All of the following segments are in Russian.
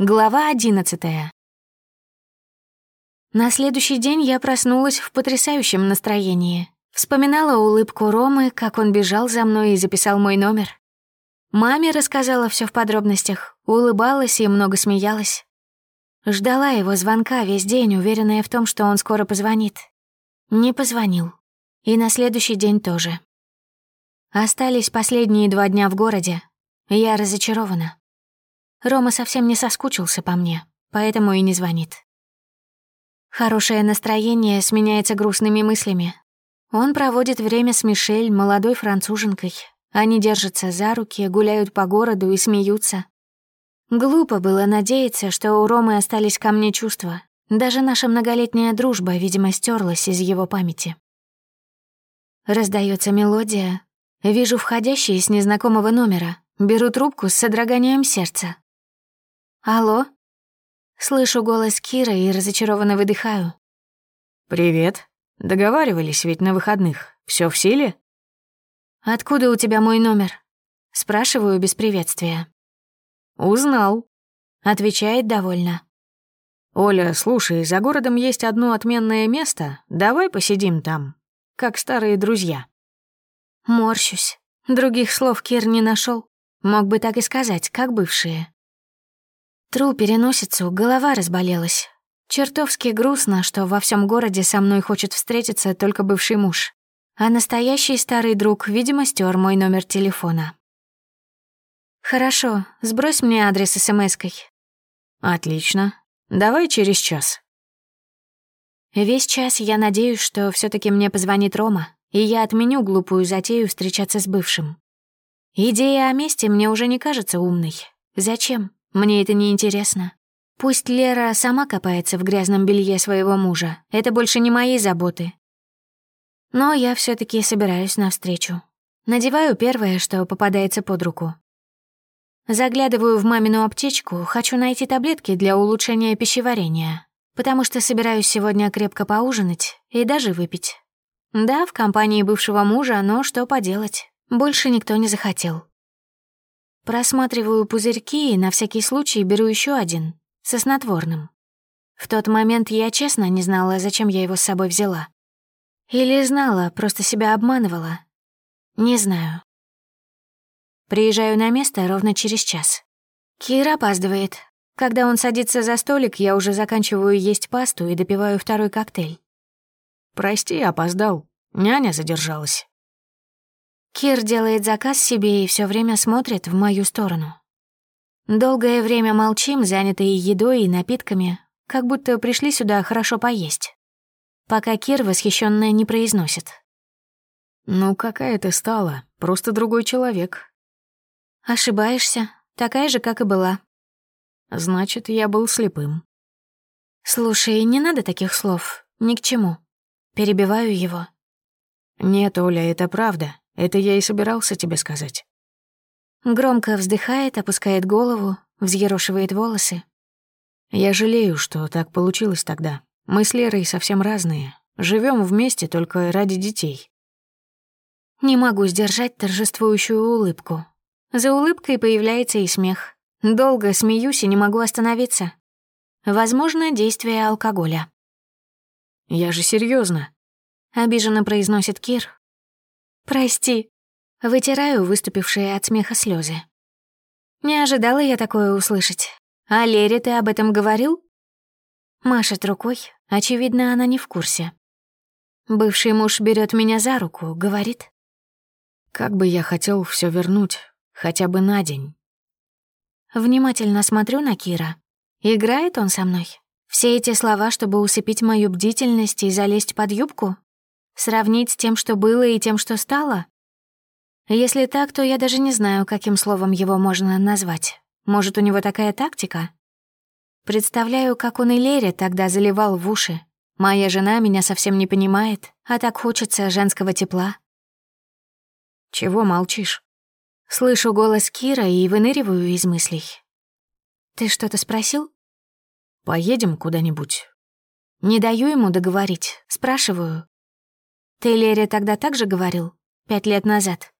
Глава одиннадцатая. На следующий день я проснулась в потрясающем настроении. Вспоминала улыбку Ромы, как он бежал за мной и записал мой номер. Маме рассказала все в подробностях, улыбалась и много смеялась. Ждала его звонка весь день, уверенная в том, что он скоро позвонит. Не позвонил. И на следующий день тоже. Остались последние два дня в городе. Я разочарована. Рома совсем не соскучился по мне, поэтому и не звонит. Хорошее настроение сменяется грустными мыслями. Он проводит время с Мишель, молодой француженкой. Они держатся за руки, гуляют по городу и смеются. Глупо было надеяться, что у Ромы остались ко мне чувства. Даже наша многолетняя дружба, видимо, стерлась из его памяти. Раздается мелодия. Вижу входящие с незнакомого номера. Беру трубку с содроганием сердца. Алло? Слышу голос Кира и разочарованно выдыхаю. Привет. Договаривались ведь на выходных. Все в силе? Откуда у тебя мой номер? Спрашиваю без приветствия. Узнал. Отвечает довольно. «Оля, слушай, за городом есть одно отменное место. Давай посидим там, как старые друзья». Морщусь. Других слов Кир не нашел. Мог бы так и сказать, как бывшие. Тру переносицу, голова разболелась. Чертовски грустно, что во всем городе со мной хочет встретиться только бывший муж. А настоящий старый друг, видимо, стер мой номер телефона. «Хорошо, сбрось мне адрес смс-кой». «Отлично. Давай через час». Весь час я надеюсь, что все таки мне позвонит Рома, и я отменю глупую затею встречаться с бывшим. Идея о месте мне уже не кажется умной. Зачем? Мне это не интересно. Пусть Лера сама копается в грязном белье своего мужа. Это больше не мои заботы. Но я все таки собираюсь навстречу. Надеваю первое, что попадается под руку. Заглядываю в мамину аптечку, хочу найти таблетки для улучшения пищеварения, потому что собираюсь сегодня крепко поужинать и даже выпить. Да, в компании бывшего мужа, но что поделать, больше никто не захотел. Просматриваю пузырьки и на всякий случай беру еще один, со снотворным. В тот момент я честно не знала, зачем я его с собой взяла. Или знала, просто себя обманывала. Не знаю. Приезжаю на место ровно через час. Кира опаздывает. Когда он садится за столик, я уже заканчиваю есть пасту и допиваю второй коктейль. «Прости, опоздал. Няня задержалась». Кир делает заказ себе и все время смотрит в мою сторону. Долгое время молчим, занятые едой и напитками, как будто пришли сюда хорошо поесть. Пока Кир восхищенно не произносит. «Ну, какая ты стала? Просто другой человек». «Ошибаешься. Такая же, как и была». «Значит, я был слепым». «Слушай, не надо таких слов. Ни к чему. Перебиваю его». «Нет, Оля, это правда. Это я и собирался тебе сказать. Громко вздыхает, опускает голову, взъерошивает волосы. Я жалею, что так получилось тогда. Мы с Лерой совсем разные. Живем вместе только ради детей. Не могу сдержать торжествующую улыбку. За улыбкой появляется и смех. Долго смеюсь и не могу остановиться. Возможно, действие алкоголя. «Я же серьезно, обиженно произносит Кир, «Прости». Вытираю выступившие от смеха слезы. Не ожидала я такое услышать. А Лере ты об этом говорил? Машет рукой. Очевидно, она не в курсе. Бывший муж берет меня за руку, говорит. Как бы я хотел все вернуть, хотя бы на день. Внимательно смотрю на Кира. Играет он со мной? Все эти слова, чтобы усыпить мою бдительность и залезть под юбку? Сравнить с тем, что было, и тем, что стало? Если так, то я даже не знаю, каким словом его можно назвать. Может, у него такая тактика? Представляю, как он и Лере тогда заливал в уши. Моя жена меня совсем не понимает, а так хочется женского тепла. Чего молчишь? Слышу голос Кира и выныриваю из мыслей. Ты что-то спросил? Поедем куда-нибудь. Не даю ему договорить, спрашиваю, «Ты Лере тогда так же говорил? Пять лет назад?»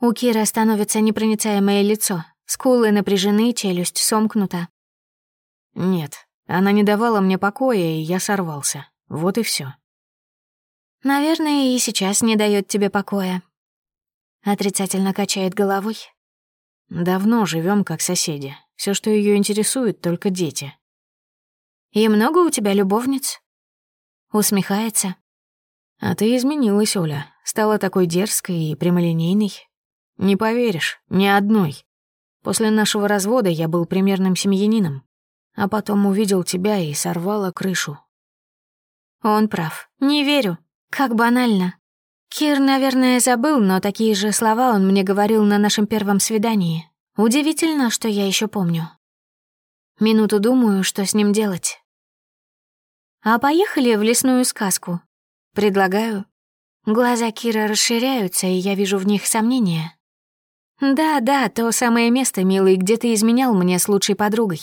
У Кира становится непроницаемое лицо, скулы напряжены, челюсть сомкнута. «Нет, она не давала мне покоя, и я сорвался. Вот и все. «Наверное, и сейчас не дает тебе покоя». Отрицательно качает головой. «Давно живем как соседи. Все, что ее интересует, только дети». «И много у тебя любовниц?» Усмехается. А ты изменилась, Оля. Стала такой дерзкой и прямолинейной. Не поверишь, ни одной. После нашего развода я был примерным семьянином. А потом увидел тебя и сорвала крышу. Он прав. Не верю. Как банально. Кир, наверное, забыл, но такие же слова он мне говорил на нашем первом свидании. Удивительно, что я еще помню. Минуту думаю, что с ним делать. А поехали в лесную сказку. Предлагаю. Глаза Кира расширяются, и я вижу в них сомнения. «Да, да, то самое место, милый, где ты изменял мне с лучшей подругой».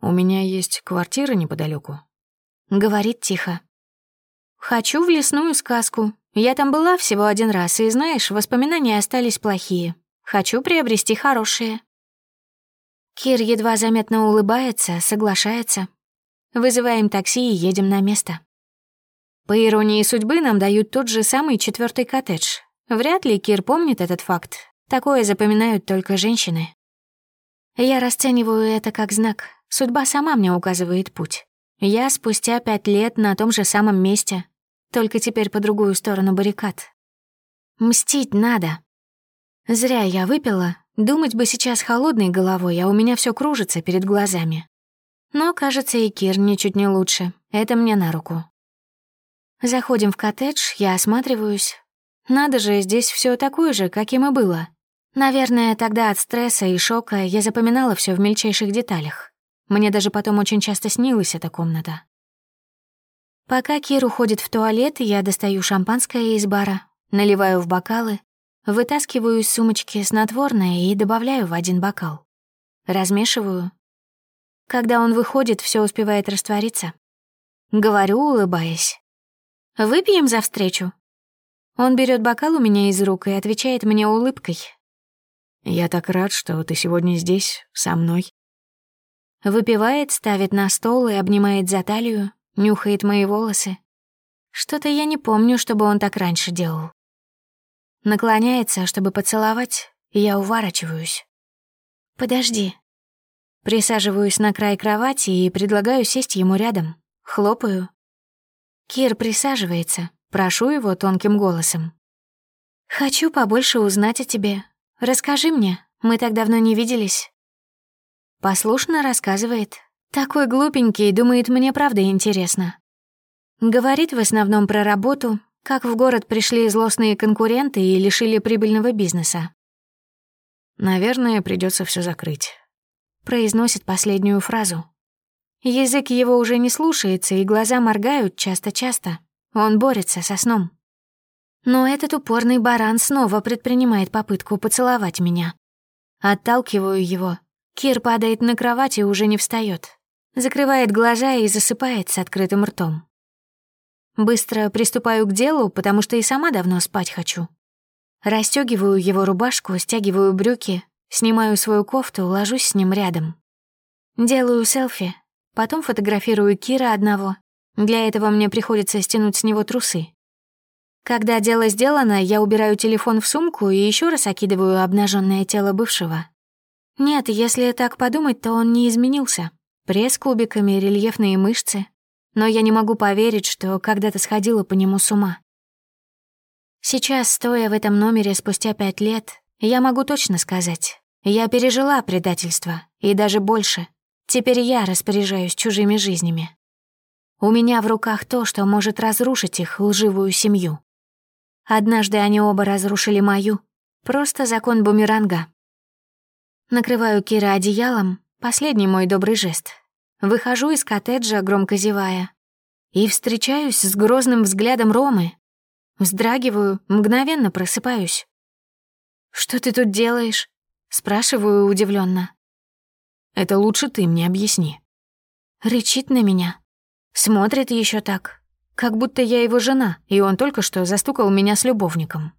«У меня есть квартира неподалеку. говорит тихо. «Хочу в лесную сказку. Я там была всего один раз, и, знаешь, воспоминания остались плохие. Хочу приобрести хорошие». Кир едва заметно улыбается, соглашается. Вызываем такси и едем на место. По иронии судьбы, нам дают тот же самый четвертый коттедж. Вряд ли Кир помнит этот факт. Такое запоминают только женщины. Я расцениваю это как знак. Судьба сама мне указывает путь. Я спустя пять лет на том же самом месте, только теперь по другую сторону баррикад. Мстить надо. Зря я выпила, думать бы сейчас холодной головой, а у меня все кружится перед глазами. Но, кажется, и Кир ничуть не лучше, это мне на руку. Заходим в коттедж, я осматриваюсь. Надо же, здесь все такое же, каким и было. Наверное, тогда от стресса и шока я запоминала все в мельчайших деталях. Мне даже потом очень часто снилась эта комната. Пока Кир уходит в туалет, я достаю шампанское из бара, наливаю в бокалы, вытаскиваю из сумочки снотворное и добавляю в один бокал. Размешиваю. Когда он выходит, все успевает раствориться. Говорю, улыбаясь. Выпьем за встречу?» Он берет бокал у меня из рук и отвечает мне улыбкой. «Я так рад, что ты сегодня здесь, со мной». Выпивает, ставит на стол и обнимает за талию, нюхает мои волосы. Что-то я не помню, чтобы он так раньше делал. Наклоняется, чтобы поцеловать, и я уворачиваюсь. «Подожди». Присаживаюсь на край кровати и предлагаю сесть ему рядом. Хлопаю, «Кир присаживается. Прошу его тонким голосом». «Хочу побольше узнать о тебе. Расскажи мне. Мы так давно не виделись». Послушно рассказывает. Такой глупенький, думает, мне правда интересно. Говорит в основном про работу, как в город пришли злостные конкуренты и лишили прибыльного бизнеса. «Наверное, придется все закрыть», — произносит последнюю фразу. Язык его уже не слушается, и глаза моргают часто-часто. Он борется со сном. Но этот упорный баран снова предпринимает попытку поцеловать меня. Отталкиваю его. Кир падает на кровать и уже не встает. Закрывает глаза и засыпает с открытым ртом. Быстро приступаю к делу, потому что и сама давно спать хочу. Растёгиваю его рубашку, стягиваю брюки, снимаю свою кофту, ложусь с ним рядом. Делаю селфи, Потом фотографирую Кира одного. Для этого мне приходится стянуть с него трусы. Когда дело сделано, я убираю телефон в сумку и еще раз окидываю обнаженное тело бывшего. Нет, если так подумать, то он не изменился. Пресс кубиками, рельефные мышцы. Но я не могу поверить, что когда-то сходила по нему с ума. Сейчас, стоя в этом номере спустя пять лет, я могу точно сказать, я пережила предательство, и даже больше — Теперь я распоряжаюсь чужими жизнями. У меня в руках то, что может разрушить их лживую семью. Однажды они оба разрушили мою. Просто закон бумеранга. Накрываю Кира одеялом, последний мой добрый жест. Выхожу из коттеджа, громко зевая. И встречаюсь с грозным взглядом Ромы. Вздрагиваю, мгновенно просыпаюсь. «Что ты тут делаешь?» — спрашиваю удивленно. Это лучше ты мне объясни». Рычит на меня. Смотрит еще так, как будто я его жена, и он только что застукал меня с любовником.